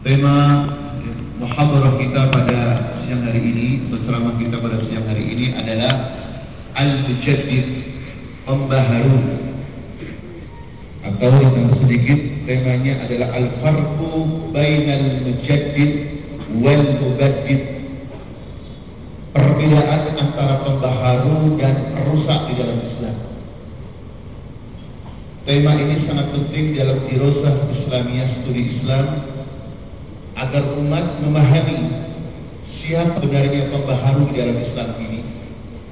Tema muhadarah kita pada siang hari ini, berceramah kita pada siang hari ini adalah Al-Mujaddid Pembaharu. Atau yang sedikit temanya adalah Al-Farqu Bainal Mujaddid Wal Mubaddid. Perbedaan antara pembaharu dan perusak di dalam Islam. Tema ini sangat penting dalam dirosah Islamiyah studi Islam agar umat memahami siapa benarnya pembaharu di dalam Islam ini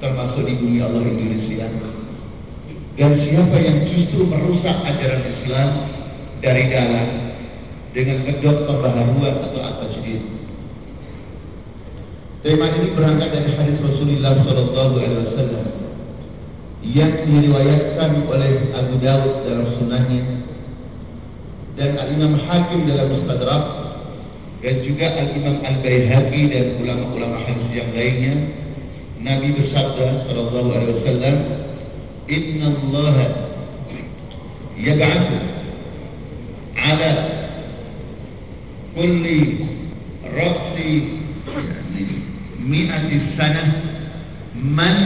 termasuk di bumi Allah Indonesia dan siapa yang justru merusak ajaran Islam dari dalam dengan kedok pembaharuan atau apa tajdid. Tema ini berangkat dari hadis Rasulullah Shallallahu Alaihi Wasallam yang diriwayatkan oleh Abu Dawud dalam sunahnya dan Al Imam Hakim dalam Mustadrak dan juga Al-Imam Al-Baihaqi dan ulama-ulama hadis yang lainnya Nabi bersabda sallallahu alaihi wasallam Inna Allah yab'athu ala kulli ra'si mi'ati sanah man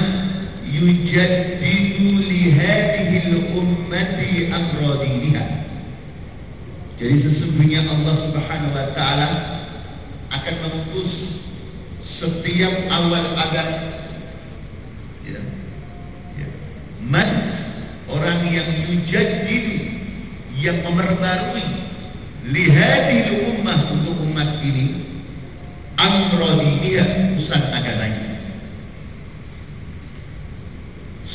yujaddidu li hadhihi al-ummati amra diniha Jadi sesungguhnya Allah Subhanahu wa taala akan mengutus setiap awal abad ya. ya. Man orang yang yujaddid yang memperbarui lihadil ummah untuk umat ini amrodiniya urusan agamanya.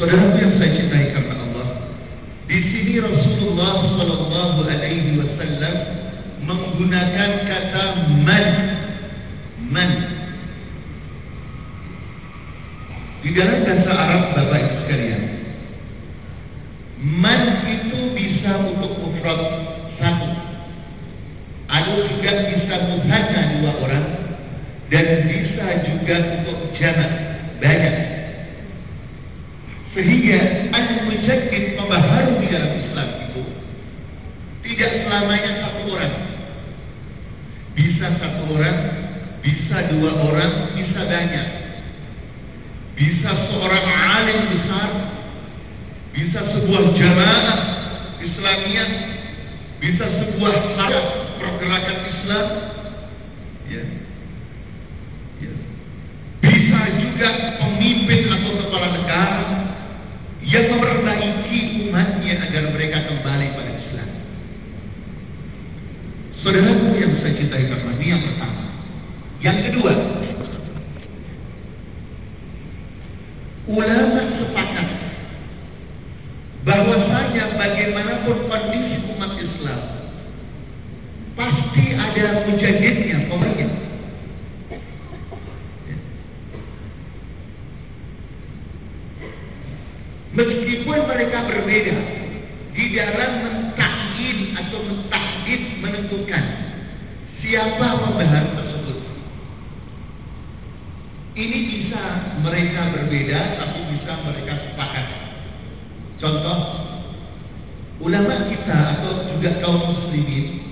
Saudaraku yang saya cintai Rasulullah Shallallahu Alaihi Wasallam menggunakan kata man, man. Di dalam bahasa Arab Bapak Ibu sekalian, man itu bisa untuk mufrad satu, ada juga bisa muhanna dua orang, dan bisa juga untuk jamak orang, bisa dua orang, bisa banyak. Bisa seorang alim besar, bisa sebuah jamaah Islamiyah, bisa sebuah harak pergerakan Islam, ya. ya. Bisa juga pemimpin atau kepala negara, yang memperbaiki umatnya agar mereka kembali pada Islam. Saudaraku yang saya cintai yang pertama. Yang kedua, ulama sepakat bahwasanya bagaimanapun kondisi umat Islam pasti ada mujahidnya, pemerintah Meskipun mereka berbeda di dalam mentakin atau mentahdid menentukan siapa pembaharu tersebut. Ini bisa mereka berbeda tapi bisa mereka sepakat. Contoh, ulama kita atau juga kaum muslimin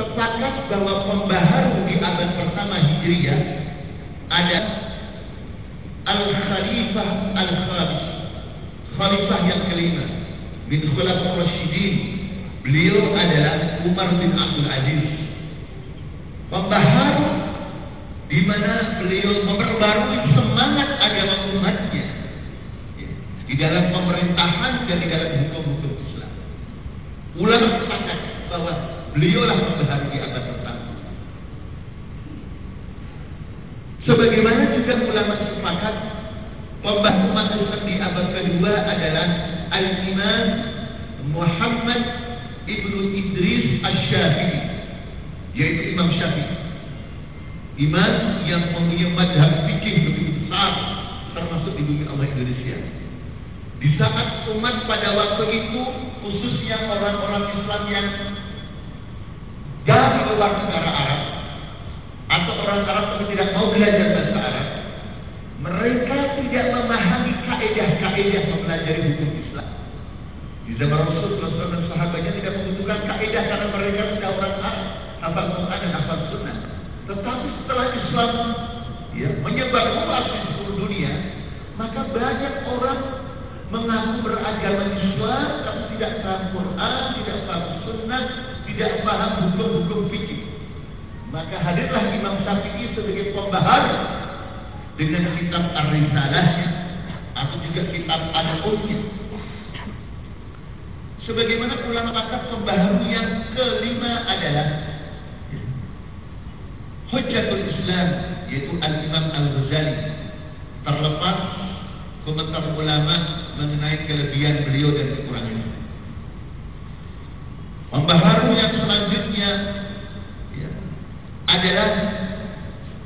sepakat bahwa pembaharu di abad pertama Hijriah ada Al-Khalifah Al-Khamis khalifah yang kelima bin khulafah rasyidin beliau adalah Umar bin Abdul Aziz pembaharu di mana beliau memperbarui semangat agama umatnya di dalam pemerintahan dan di dalam hukum-hukum Islam. Ulama sepakat bahwa beliaulah pembaharu di abad pertama. Sebagaimana juga ulama sepakat Pembahasan umat di abad kedua adalah Al-Imam Muhammad Ibnu Idris Asy-Syafi'i yaitu Imam Syafi'i. Imam yang mempunyai madhab fikih begitu besar termasuk di bumi Allah Indonesia. Di saat umat pada waktu itu khususnya orang-orang Islam yang dari luar negara Arab atau orang Arab yang tidak mau belajar bahasa Arab mereka tidak memahami kaidah-kaidah mempelajari hukum Islam. Di zaman Rasul Rasul dan sahabatnya tidak membutuhkan kaidah karena mereka sudah orang Arab, hafal Quran dan hafal Tetapi setelah Islam ya, menyebar luas di seluruh dunia, maka banyak orang mengaku beragama Islam tapi tidak paham Quran, tidak paham Sunnah, tidak paham hukum-hukum fikih. Maka hadirlah Imam Syafi'i sebagai pembaharu dengan kitab Ar-Risalahnya atau juga kitab Al-Umnya. Sebagaimana ulama kata pembaharu yang kelima adalah Hujjatul Islam yaitu Al-Imam Al-Ghazali terlepas komentar ulama mengenai kelebihan beliau dan kekurangannya. Pembaharu yang selanjutnya ya, adalah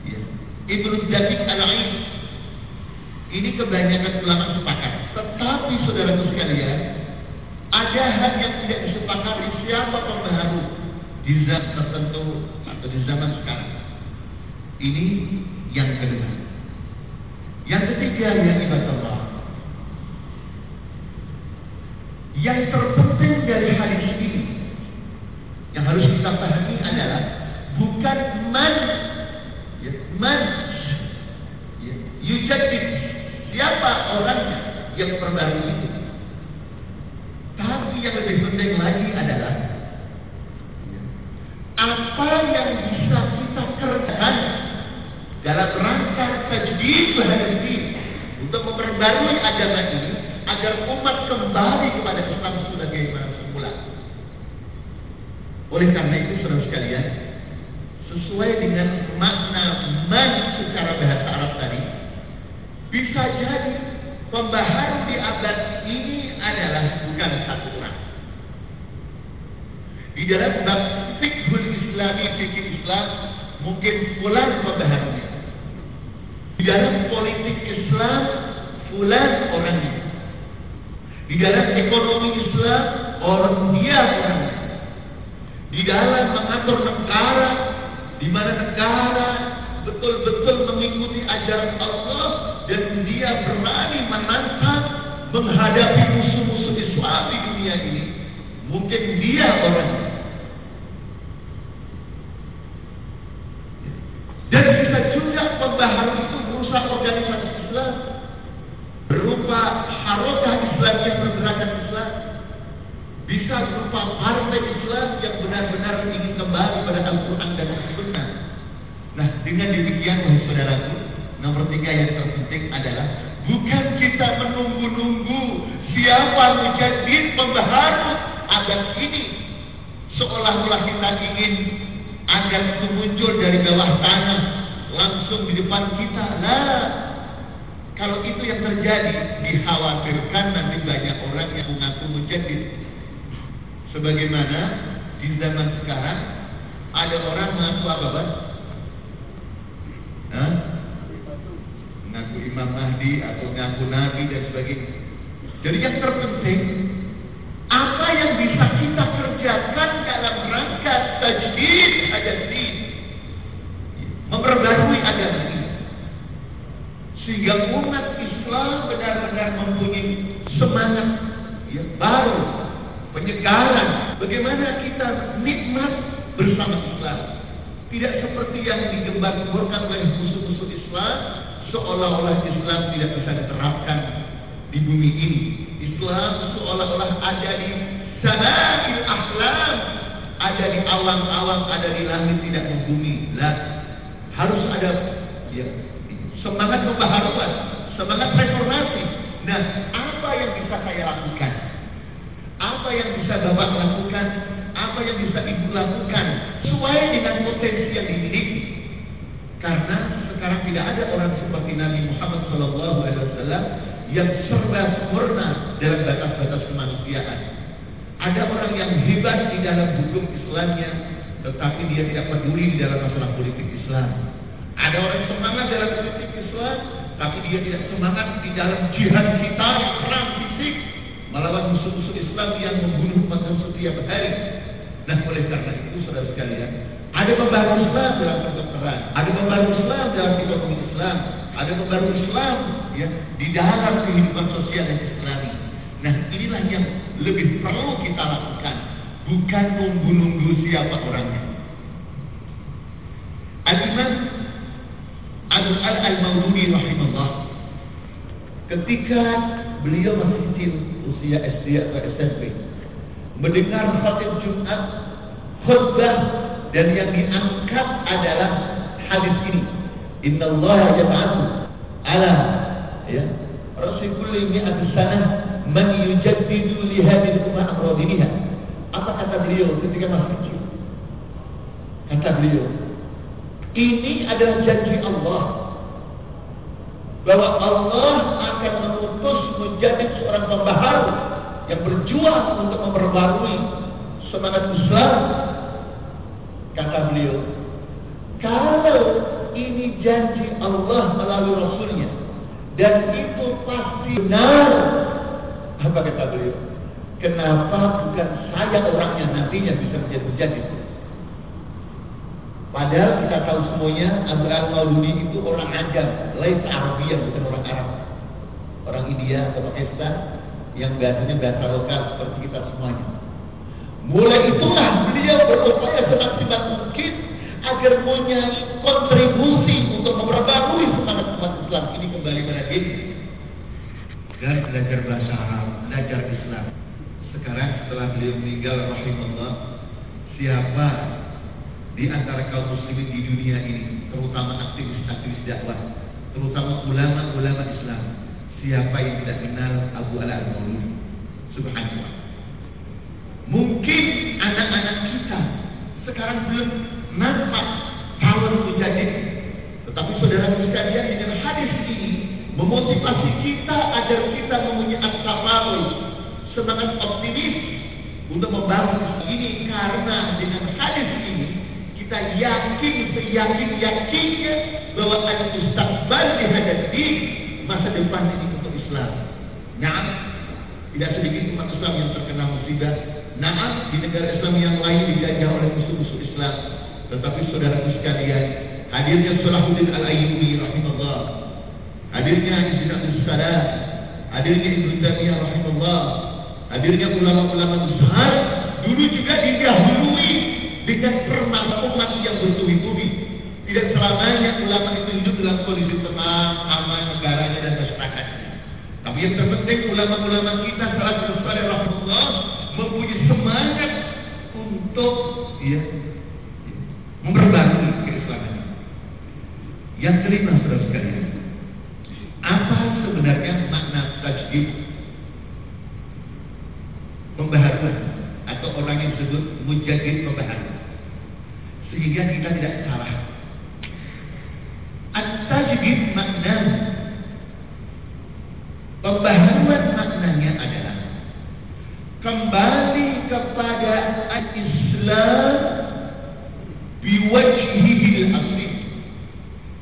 ya, Ibnu Daqiq Al-Ain. Ini kebanyakan ulama sepakat. Tetapi saudara sekalian, ada hal yang tidak disepakati siapa pembaharu di zaman tertentu atau di zaman sekarang. Ini yang kedua. Yang ketiga yang ibadah Allah. Yang terpenting dari hadis ini yang harus kita pahami adalah bukan man ya, man ya, yujadid siapa orangnya yang perbaru itu tapi yang lebih penting lagi adalah ya, apa yang bisa dalam rangka tajdid hadis untuk memperbarui agama ini agar umat kembali kepada Islam sebagai mana semula. Oleh karena itu, saudara sekalian, sesuai dengan makna man secara bahasa Arab tadi, bisa jadi pembaharu di abad ini adalah bukan satu orang. Di dalam bab fikhul islami, fikih Islam, mungkin fulan pembaharunya. Dalam politik Islam, fulan orangnya. Di dalam ekonomi Islam, orang dia orangnya. Di dalam mengatur negara, di mana negara betul-betul mengikuti ajaran Allah dan dia berani menantang menghadapi musuh-musuh Islam di dunia ini. Mungkin dia orangnya. Dan bisa juga pembaharu merusak organisasi Islam berupa harokah Islam yang bergerakan Islam bisa berupa partai Islam yang benar-benar ingin kembali pada Al-Quran dan Sunnah. Nah, dengan demikian, wahai saudaraku, nomor tiga yang terpenting adalah bukan kita menunggu-nunggu siapa menjadi pembaharu agar ini seolah-olah kita ingin agar itu muncul dari bawah tanah langsung di depan kita. Nah, kalau itu yang terjadi, dikhawatirkan nanti banyak orang yang mengaku menjadi Sebagaimana di zaman sekarang ada orang mengaku apa, Bang? Mengaku Imam Mahdi atau mengaku Nabi dan sebagainya. Jadi yang terpenting apa yang bisa kita kerjakan dalam rangka tajdid hadis memperbarui agama ini sehingga umat Islam benar-benar mempunyai semangat ya, baru penyegaran bagaimana kita nikmat bersama Islam. Tidak seperti yang digembar-gemborkan oleh musuh-musuh Islam seolah-olah Islam tidak bisa diterapkan di bumi ini. Islam seolah-olah ada di sana'il ahlam ada di alam-alam ada di langit tidak membumi. Lah harus ada ya, semangat pembaharuan semangat reformasi nah apa yang bisa saya lakukan apa yang bisa bapak lakukan apa yang bisa ibu lakukan sesuai dengan potensi yang dimiliki karena sekarang tidak ada orang seperti Nabi Muhammad SAW yang serba sempurna dalam batas-batas kemanusiaan. Ada orang yang hebat di dalam hukum Islamnya, tetapi dia tidak peduli di dalam masalah politik Islam. Ada orang semangat dalam politik Islam, tapi dia tidak semangat di dalam jihad kita yang perang fisik melawan musuh-musuh Islam yang membunuh umat setiap hari. Nah, oleh karena itu, saudara sekalian, ada pembaharu Islam dalam kedokteran, ada pembaharu Islam dalam ekonomi Islam, ada pembaharu Islam ya di dalam kehidupan sosial yang Islami. Nah, inilah yang lebih perlu kita lakukan, bukan nunggu-nunggu siapa orangnya. al Abu Al Al-Maududi rahimahullah ketika beliau masih kecil usia SD atau SMP mendengar khatib Jumat khutbah dan yang diangkat adalah hadis ini. Inna Allah yab'athu ala ya. Rasul kulli mi'ati sanah man yujaddidu li hadhihi ummah amradiniha apa kata beliau ketika masih kecil? Kata beliau ini adalah janji Allah bahwa Allah akan mengutus menjadi seorang pembaharu yang berjuang untuk memperbarui semangat Islam. Kata beliau kalau ini janji Allah melalui Rasulnya dan itu pasti benar. Apa kata beliau? Kenapa bukan saya orangnya nantinya bisa menjadi menjadi Padahal kita tahu semuanya Abu Al-Maududi itu orang ajam, lain Arabia bukan orang Arab. Orang India atau Pakistan yang biasanya bahasa lokal seperti kita semuanya. Mulai itulah beliau berupaya semaksimal mungkin agar punya kontribusi untuk memperbarui semangat umat Islam ini kembali pada diri dan belajar bahasa Arab, belajar Islam. Sekarang setelah beliau meninggal rahimahullah, siapa di antara kaum muslimin di dunia ini, terutama aktivis-aktivis dakwah, terutama ulama-ulama Islam, siapa yang tidak kenal Abu Ala al-Mauludi? Subhanallah. Mungkin anak-anak kita sekarang belum nampak tahun mujahid. Tetapi saudara sekalian dengan hadis ini memotivasi kita agar kita mempunyai at semangat optimis untuk membangun ini karena dengan hadis kita yakin seyakin yakinnya bahwa ada mustaqbal di hadapi masa depan ini untuk Islam. Nah, tidak sedikit umat Islam yang terkena musibah. Nah, di negara Islam yang lain dijajah oleh musuh-musuh Islam. Tetapi saudara sekalian, hadirnya Salahuddin Al-Ayyubi rahimahullah, hadirnya Ibn Abdul hadirnya Ibn Taimiyah rahimahullah, hadirnya ulama-ulama besar dulu juga didahului dengan permata umat yang bertubi-tubi. Tidak selamanya ulama itu hidup dalam kondisi tenang, aman negaranya dan masyarakatnya. Tapi yang terpenting ulama-ulama kita salah satu rahmatullah mempunyai semangat untuk ya, memperbarui keislaman. Yang kelima saudara apa sebenarnya makna tajdid? Pembaharuan atau orang yang disebut mujadid pembaharuan sehingga kita tidak salah. At-tajdid makna pembaharuan maknanya adalah kembali kepada al-Islam biwajhihi asli.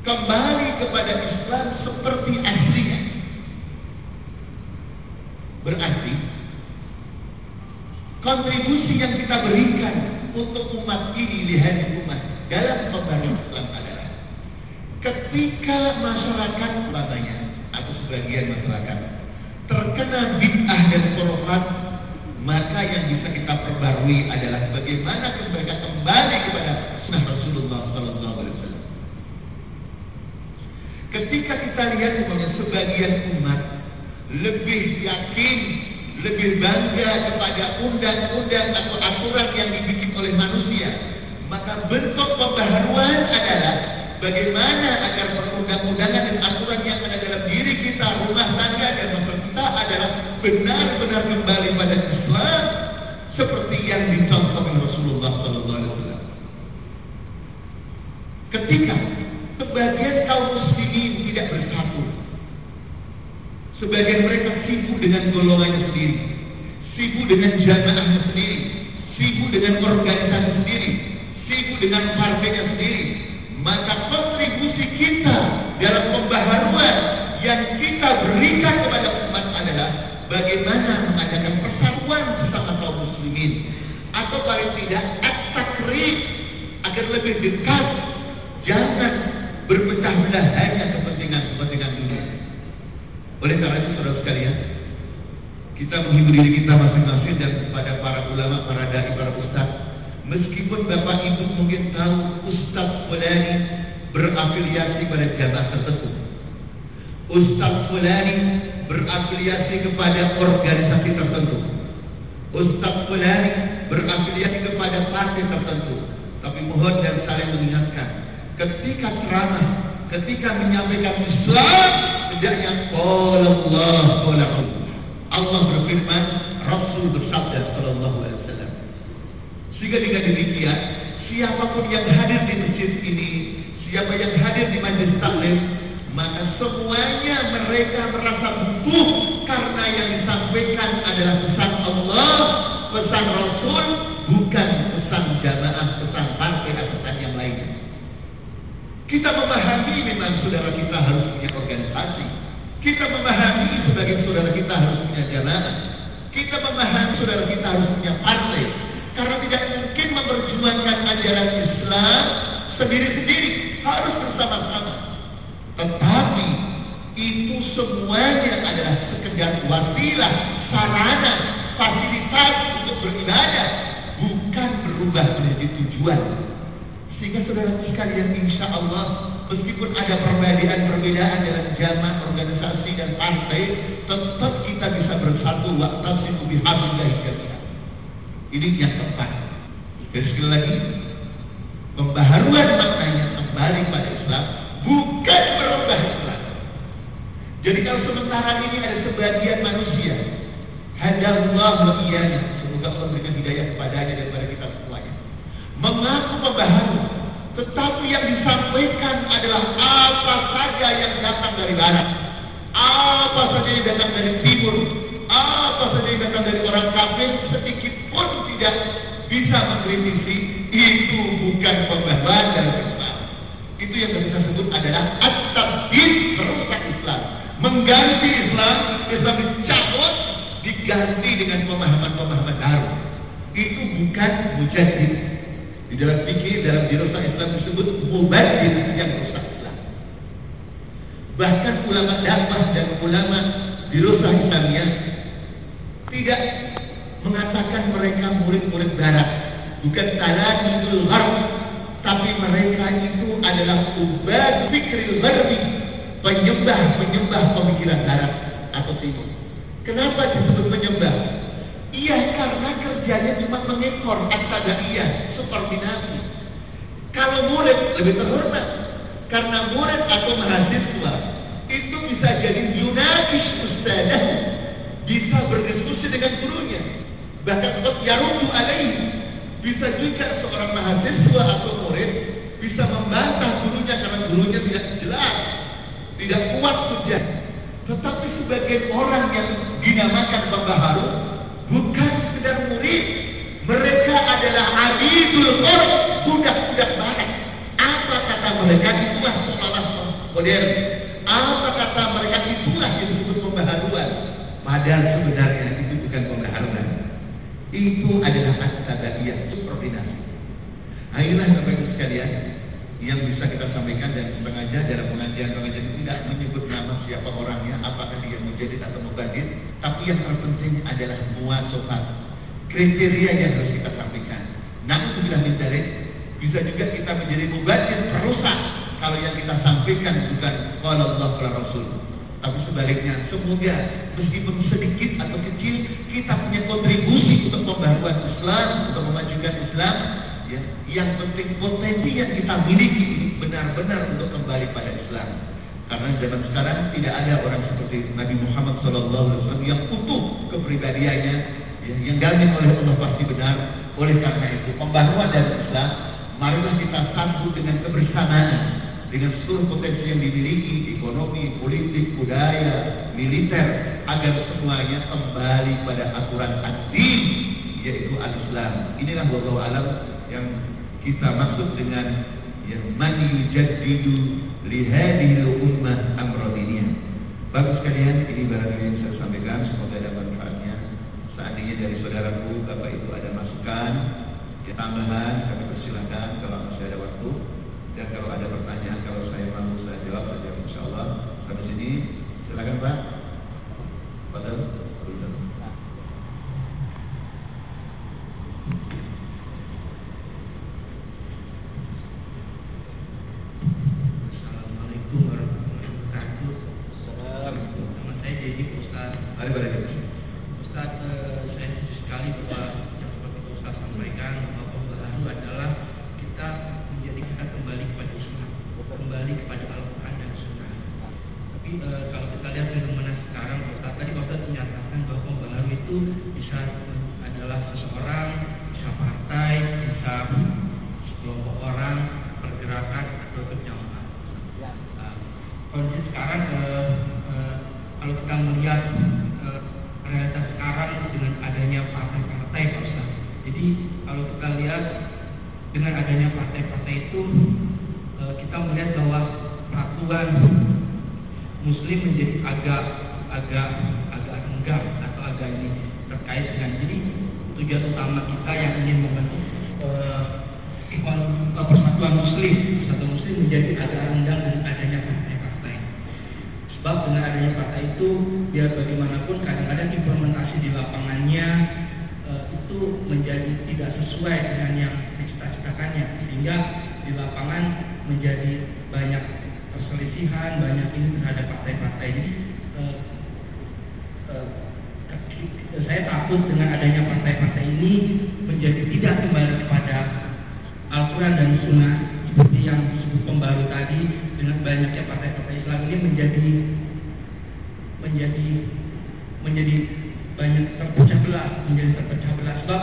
Kembali kepada Islam seperti aslinya. Berarti kontribusi yang kita berikan untuk umat ini lihat umat dalam membangun Islam adalah ketika masyarakat umpamanya atau sebagian masyarakat terkena bid'ah dan khurafat maka yang bisa kita perbarui adalah bagaimana mereka kembali kepada sunnah Rasulullah Sallallahu Alaihi Wasallam. Ketika kita lihat semuanya sebagian umat lebih yakin lebih bangga kepada undang-undang atau aturan yang dibikin oleh manusia, maka bentuk pembaharuan adalah bagaimana agar perundang-undangan dan aturan yang ada dalam diri kita, rumah tangga dan masyarakat kita adalah benar-benar kembali pada Islam seperti yang dicontohkan Rasulullah Sallallahu Alaihi Wasallam. Ketika sebagian kaum muslimin tidak bersatu Sebagian mereka sibuk dengan golongannya sendiri, sibuk dengan jamaahnya sendiri, sibuk dengan organisasi sendiri, sibuk dengan partainya sendiri. Maka kontribusi kita dalam pembaharuan yang kita berikan kepada umat adalah bagaimana mengadakan persatuan bersama kaum muslimin atau paling tidak at-takrib agar lebih dekat jangan berpecah belah hanya. Oleh karena itu saudara sekalian, kita menghibur diri kita masing-masing dan kepada para ulama, para dai, para ustaz. Meskipun bapak ibu mungkin tahu ustaz fulani berafiliasi pada jamaah tertentu. Ustaz Fulani berafiliasi kepada organisasi tertentu. Ustaz Fulani berafiliasi kepada partai tertentu. Tapi mohon dan saling mengingatkan, ketika ceramah, ketika menyampaikan Islam, hendaknya Allah, Allah berfirman, Rasul bersabda sallallahu alaihi wasallam. Sehingga dengan demikian, siapa pun yang hadir di masjid ini, siapa yang hadir di majlis taklim, maka semuanya mereka merasa butuh karena yang disampaikan adalah pesan Allah, pesan Rasul, bukan pesan jamaah, pesan partai atau pesan yang lainnya. Kita memahami memang saudara kita harus punya organisasi. Kita memahami sebagai saudara kita harus punya jamaah. Kita memahami saudara kita harus punya partai. Karena tidak mungkin memperjuangkan ajaran Islam sendiri-sendiri. Harus bersama-sama. Tetapi itu semuanya adalah sekedar wasilah, sarana, fasilitas untuk beribadah, bukan berubah menjadi tujuan. Sehingga saudara sekalian insya Allah meskipun ada perbedaan-perbedaan dalam jamaah organisasi dan partai, tetap kita bisa bersatu waqtasimu bihablillahi jami'an. Ini yang tepat. Dan sekali lagi, pembaharuan maknanya kembali pada Islam bukan merubah Islam. Jadi kalau sementara ini ada sebagian manusia, hadallah iyanya, semoga Allah memberikan hidayah kepadanya dan kepada kita semuanya. Mengaku pembaharu, tetapi yang disampaikan adalah apa saja yang datang dari barat, apa saja yang datang dari timur, apa saja yang datang dari orang kafir, sedikit pun tidak bisa mengkritisi, itu bukan pembaharuan dari Islam. Itu yang kita sebut adalah at-tabdil merusak Islam. Mengganti Islam, Islam dicabut, diganti dengan pemahaman-pemahaman baru. Itu bukan mujadid. Di dalam fikih, dalam dirusak Islam disebut mubadil yang rusak Islam. Bahkan ulama dakwah dan ulama dirusak Islamiyah tidak mengatakan mereka murid-murid barat. Bukan taladul gharb tapi mereka itu adalah ubad fikril gharbi penyembah-penyembah pemikiran barat atau timur kenapa disebut penyembah iya karena kerjanya cuma mengekor iya subordinasi kalau murid lebih terhormat karena murid atau mahasiswa itu bisa jadi yunakis ustadah. Bisa berdiskusi dengan gurunya. Bahkan untuk yarudu alaihi. Bisa juga seorang mahasiswa atau murid bisa membantah gurunya karena gurunya tidak jelas, tidak kuat hujah. Tetapi sebagian orang yang dinamakan pembaharu bukan sekedar murid, mereka adalah abidul qurb, budak-budak barat. Apa kata mereka itulah sekolah modern. Apa kata mereka itulah disebut pembaharuan. Padahal sebenarnya itu bukan pembaharuan. Itu adalah at-tabaiyah, subordinasi. Nah inilah Bapak Ibu sekalian yang bisa kita sampaikan dan sengaja dalam pengajian-pengajian itu tidak menyebut nama siapa orangnya, apakah dia menjadi atau mubadid, tapi yang terpenting adalah muasofat. Kriteria yang harus kita sampaikan. Namun sudah mencari, bisa juga kita menjadi mubadid yang sampaikan bukan kalau Allah kalau Rasul. Tapi sebaliknya, semoga meskipun sedikit atau kecil, kita punya kontribusi untuk pembaruan Islam, untuk memajukan Islam. Ya, yang penting potensi yang kita miliki benar-benar untuk kembali pada Islam. Karena zaman sekarang tidak ada orang seperti Nabi Muhammad SAW yang utuh kepribadiannya, ya, yang dijamin oleh Allah pasti benar. Oleh karena itu, pembaruan dari Islam, marilah kita sambut dengan kebersamaan dengan seluruh potensi yang dimiliki ekonomi, politik, budaya, militer agar semuanya kembali pada aturan adil yaitu al-Islam. Inilah wallahu alam yang kita maksud dengan yang man yujaddidu li hadhihi ummah Bagus sekalian, ini barangkali yang saya sampaikan, semoga ada manfaatnya. Seandainya dari saudaraku, Bapak Ibu ada masukan, ya, tambahan, kami persilahkan kalau masih ada waktu. Dan kalau ada pertanyaan, kalau saya mampu saya jawab saja insya Allah. Sampai sini, silakan Pak. Padahal, Mari bareng Ustaz, eh, saya setuju sekali bahwa yang seperti itu Ustaz sampaikan bahwa pembaharu adalah kita menjadikan kembali kepada Islam, kembali kepada Al-Quran dan Sunnah. Tapi eh, kalau kita lihat fenomena sekarang, Ustaz tadi Ustaz menyatakan bahwa pembaharu itu bisa adalah seseorang, bisa partai, bisa sekelompok orang, pergerakan atau berjamaah. Nah, kondisi sekarang eh, eh, kalau kita melihat eh, realitas sekarang dengan adanya partai-partai Pak Ustaz. Jadi kalau kita lihat dengan adanya partai-partai itu eh, kita melihat bahwa peraturan Muslim menjadi agak agak agak enggan atau agak ini terkait dengan jadi tujuan utama kita yang ingin membentuk eh, persatuan Muslim, persatuan Muslim menjadi agak renggang dengan adanya partai-partai. Sebab dengan adanya partai itu biar bagaimanapun kadang-kadang implementasi di lapangannya eh, itu menjadi tidak sesuai dengan yang dicita-citakannya. Sehingga di lapangan menjadi banyak perselisihan, banyak ini terhadap partai-partai. Jadi eh, eh, saya takut dengan adanya partai-partai ini menjadi tidak kembali kepada Al-Quran dan Sunnah seperti yang disebut pembaru tadi dengan banyaknya partai-partai Islam ini menjadi menjadi menjadi banyak terpecah belah menjadi terpecah belah sebab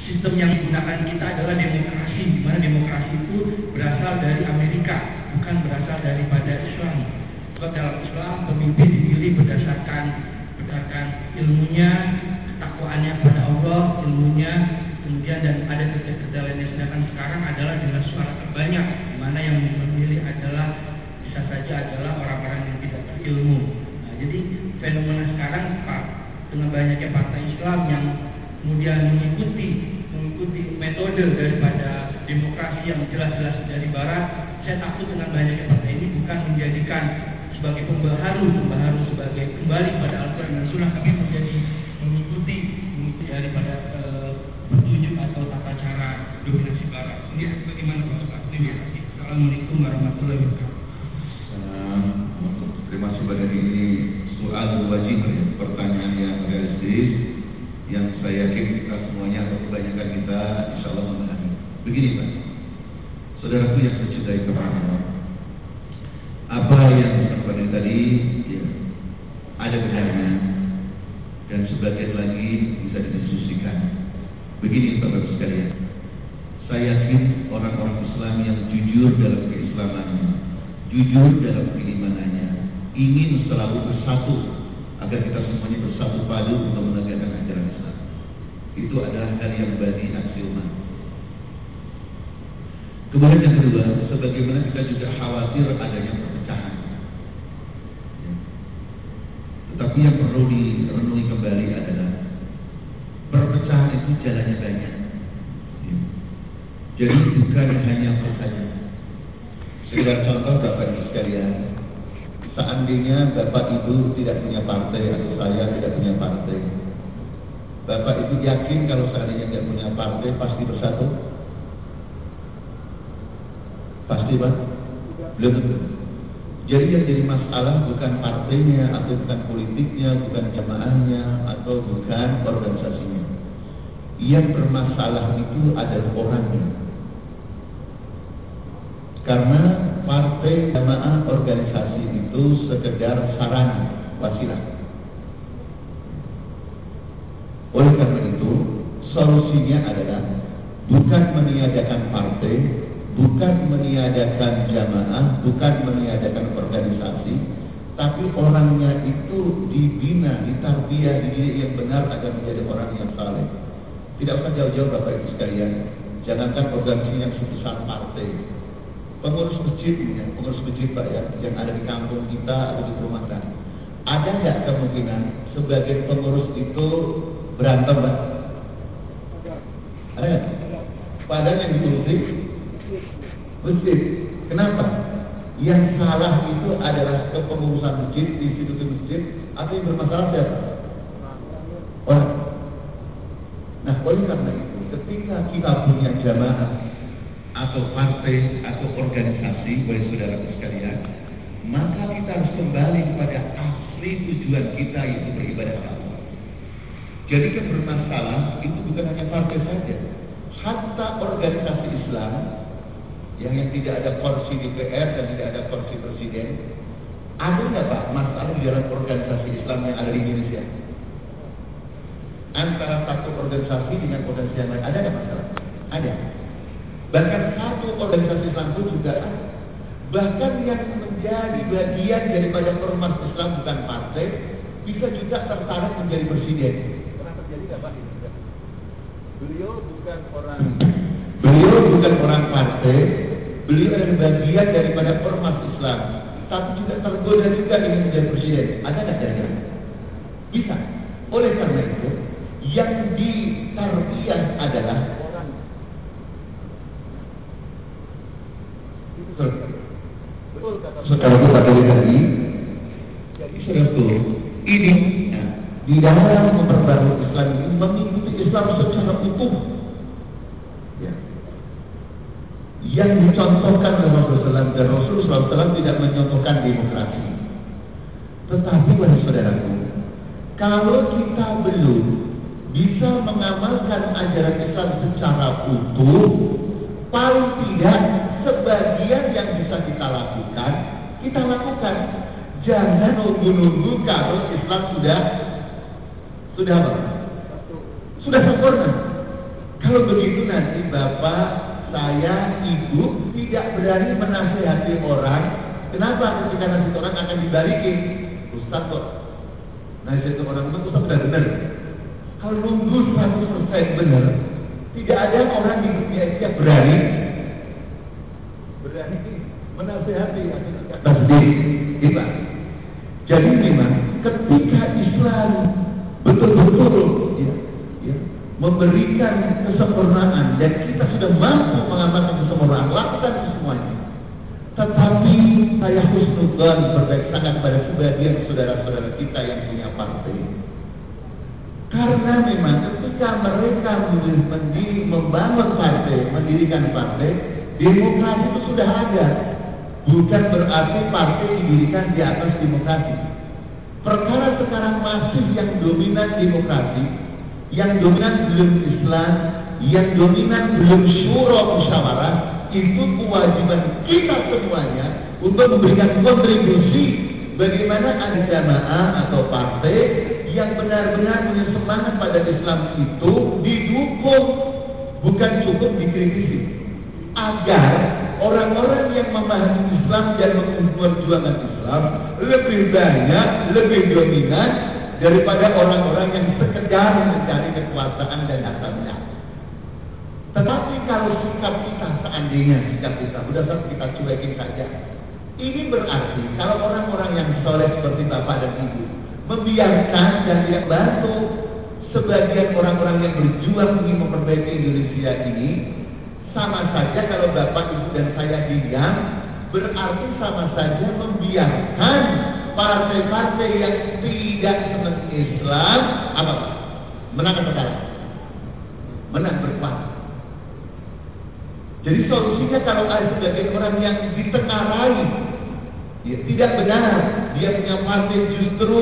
sistem yang digunakan kita adalah demokrasi di mana demokrasi itu berasal dari Amerika bukan berasal daripada Islam sebab dalam Islam pemimpin dipilih berdasarkan berdasarkan ilmunya ketakwaannya pada Allah ilmunya. Kemudian dan ada kerja-kerja sedangkan sekarang adalah dengan suara terbanyak. Di mana yang memilih adalah bisa saja adalah orang-orang yang tidak berilmu. Nah, jadi fenomena sekarang Pak dengan banyaknya partai Islam yang kemudian mengikuti mengikuti metode daripada demokrasi yang jelas-jelas dari Barat saya takut dengan banyaknya partai ini bukan menjadikan sebagai pembaharu pembaharu sebagai kembali pada Al-Quran dan Sunnah tapi menjadi mengikuti daripada eh, petunjuk atau tata cara dominasi Barat ini bagaimana Pak Ustaz? Terima kasih. Assalamualaikum warahmatullahi wabarakatuh. Terima kasih pada ini. Soal wajib ya, pertanyaan yang realistis yang saya yakin kita semuanya atau kebanyakan kita insya Allah memahami. Begini Pak, saudaraku yang saya cintai kepada apa yang disampaikan tadi ya, ada benarnya dan sebagian lagi bisa didiskusikan. Begini Bapak sekalian, saya yakin orang-orang Islam yang jujur dalam keislamannya, jujur dalam keimanannya, ingin selalu bersatu agar kita semuanya bersatu padu untuk menegakkan ajaran Islam. Itu adalah hal yang badi aksioma. Kemudian yang kedua, sebagaimana kita juga khawatir adanya perpecahan. Ya. Tetapi yang perlu direnungi kembali adalah perpecahan itu jalannya banyak. Ya. Jadi bukan hanya saja. Sekedar contoh Bapak Ibu sekalian, seandainya Bapak Ibu tidak punya partai atau saya tidak punya partai, Bapak Ibu yakin kalau seandainya tidak punya partai pasti bersatu? Pasti Pak? Belum tentu. Jadi yang jadi masalah bukan partainya atau bukan politiknya, bukan jamaahnya atau bukan organisasinya. Yang bermasalah itu adalah orangnya. Karena partai, jamaah, organisasi itu sekedar sarana, wasilah. Oleh karena itu, solusinya adalah bukan meniadakan partai, bukan meniadakan jamaah, bukan meniadakan organisasi, tapi orangnya itu dibina, ditarbiyah, dididik yang benar agar menjadi orang yang saleh. Tidak usah jauh-jauh Bapak Ibu sekalian, jangankan organisasi yang sebesar partai, pengurus masjid ya, pengurus masjid Pak ya, yang ada di kampung kita atau di perumahan. Ada nggak kemungkinan sebagian pengurus itu berantem Pak? Ada nggak? Padahal yang diurusi masjid. Kenapa? Yang salah itu adalah kepengurusan masjid, institusi masjid, atau yang bermasalah siapa? Orang. Nah, oleh karena itu, ketika kita punya jamaah atau partai atau organisasi, oleh saudara sekalian, maka kita harus kembali kepada asli tujuan kita itu beribadah Allah. Jadi yang itu bukan hanya partai saja, hatta organisasi Islam yang yang tidak ada kursi DPR dan tidak ada kursi presiden, ada nggak pak masalah di dalam organisasi Islam yang ada di Indonesia? Antara satu organisasi dengan organisasi yang lain ada nggak masalah? Ada. Bahkan satu organisasi Islam itu juga ada. Bahkan yang menjadi bagian daripada ormas Islam bukan partai bisa juga tertarik menjadi presiden. Pernah terjadi nggak pak? Beliau bukan orang beliau bukan orang partai, beliau adalah bagian daripada ormas Islam, tapi juga tergoda juga ingin menjadi presiden. Ada nggak kira Bisa. Oleh karena itu, yang ditarbiyah adalah orang. Betul. Betul kata saudara kata tadi. Jadi saudara ini di dalam memperbarui Islam ini mengikuti Islam secara utuh. Ya. Yang dicontohkan oleh Rasulullah dan Rasulullah SAW tidak menyontohkan demokrasi. Tetapi wahai saudaraku, kalau kita belum bisa mengamalkan ajaran Islam secara utuh, paling tidak sebagian yang bisa kita lakukan, kita lakukan. Jangan nunggu-nunggu kalau Islam sudah sudah apa? Sudah sempurna. Kalau begitu nanti Bapak, saya, Ibu tidak berani menasehati orang. Kenapa ketika nasihati orang akan dibalikin? Ustaz kok nasihati orang itu Ustaz sudah benar. Kalau nunggu 100% benar, tidak ada orang di dunia yang berani berani menasehati diri kita. Jadi memang ketika Islam betul-betul ya, ya, memberikan kesempurnaan dan kita sudah mampu mengamalkan kesempurnaan, lakukan semuanya. Tetapi saya husnudzon berbaik sangat pada sebagian saudara-saudara kita yang punya partai. Karena memang ketika mereka mendiri, membangun partai, mendirikan partai, demokrasi itu sudah ada. Bukan berarti partai didirikan di atas demokrasi. Perkara sekarang masih yang dominan demokrasi, yang dominan belum Islam, yang dominan belum syuro musyawarah, itu kewajiban kita semuanya untuk memberikan kontribusi bagaimana ada jamaah atau partai yang benar-benar punya semangat pada Islam itu didukung, bukan cukup dikritisi. Agar orang-orang yang memahami Islam dan memperjuangkan Islam lebih banyak, lebih dominan daripada orang-orang yang sekedar mencari kekuasaan dan hartanya. Tetapi kalau sikap kita seandainya sikap kita sudah kita cuekin saja, ini berarti kalau orang-orang yang soleh seperti bapak dan ibu membiarkan dan tidak bantu sebagian orang-orang yang berjuang ingin memperbaiki Indonesia ini sama saja kalau Bapak, Ibu dan saya diam, berarti sama saja membiarkan partai-partai yang tidak senang Islam apa menang atau kalah? Menang berkuasa. Jadi solusinya kalau ada sebagian orang yang ditengarai, ya, tidak benar, dia punya partai justru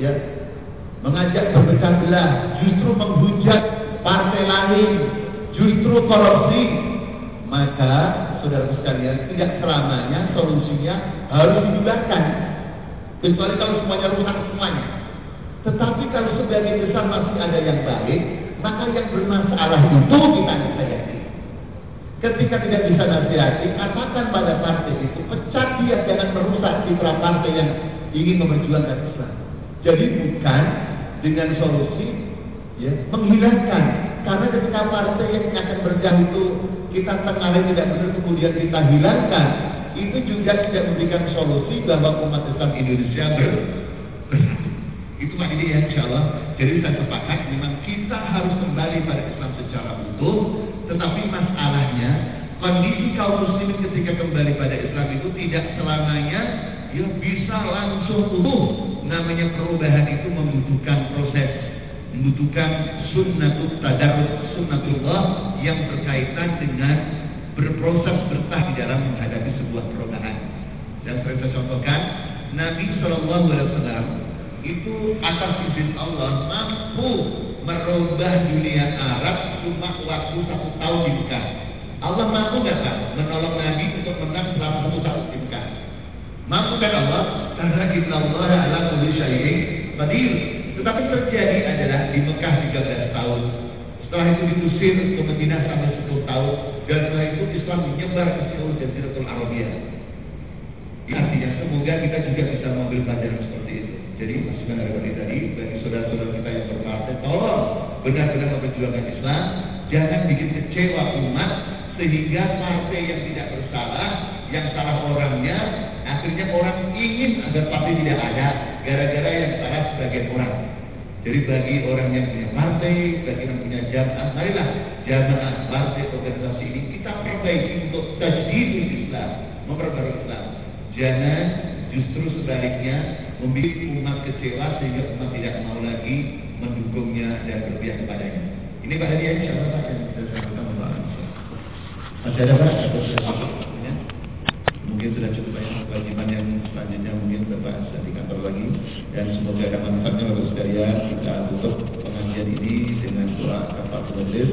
ya mengajak berpecah belah, justru menghujat partai lain, justru korupsi, maka saudara sekalian tidak selamanya solusinya harus dibubarkan. Kecuali kalau semuanya rusak semuanya. Tetapi kalau sebagian besar masih ada yang baik, maka yang bermasalah itu kita nasihati. Ketika tidak bisa nasihati, katakan pada partai itu, pecat dia, jangan merusak citra partai yang ingin memperjuangkan Islam. Jadi bukan dengan solusi ya, menghilangkan karena ketika partai yang akan berjauh itu kita tengarai tidak benar kemudian kita hilangkan, itu juga tidak memberikan solusi bahwa umat Islam Indonesia ber bersatu. Itu maknanya ya insya Allah. Jadi saya sepakat memang kita harus kembali pada Islam secara utuh, tetapi masalahnya kondisi kaum muslimin ketika kembali pada Islam itu tidak selamanya ya bisa langsung utuh. Namanya perubahan itu membutuhkan proses membutuhkan sunnatul tadarus sunnatullah yang berkaitan dengan berproses bertah di dalam menghadapi sebuah perubahan. Dan sering saya contohkan, Nabi Shallallahu Alaihi Wasallam itu atas izin Allah mampu merubah dunia Arab cuma waktu satu tahun di Mekah. Allah mampu nggak kan menolong Nabi untuk menang selama satu tahun di Mekah? Mampu kan Allah? Karena kita Allah ala kulli syai'in. Tetapi terjadi adalah di Mekah 13 tahun. Setelah itu diusir ke Madinah sampai 10 tahun dan setelah itu Islam menyebar ke seluruh Jaziratul Arabia. Artinya semoga kita juga bisa mengambil pelajaran seperti itu. Jadi masukan dari tadi bagi saudara-saudara kita yang berpartai, tolong benar-benar memperjuangkan Islam, jangan bikin kecewa umat sehingga partai yang tidak bersalah, yang salah orangnya, akhirnya orang ingin agar partai tidak ada gara-gara yang salah sebagian orang. Jadi bagi orang yang punya partai, bagi yang punya jamaah, marilah jamaah partai organisasi ini kita perbaiki untuk tajdidul Islam, memperbarui Islam. Jangan justru sebaliknya membuat umat kecewa sehingga umat tidak mau lagi mendukungnya dan berpihak kepadanya. Ini Pak Hadi insya Allah kita sampaikan Pak. Masih ada Pak? Ya. Mungkin sudah cukup banyak kewajiban yang selanjutnya mungkin Bapak bisa di kantor lagi dan semoga ada manfaatnya Bapak sekalian kita tutup pengajian ini dengan doa kafaratul majlis.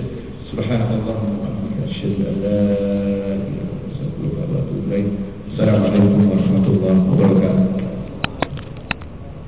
Subhanallah wa bihamdihi asyhadu an la ilaha. Assalamualaikum warahmatullahi wabarakatuh.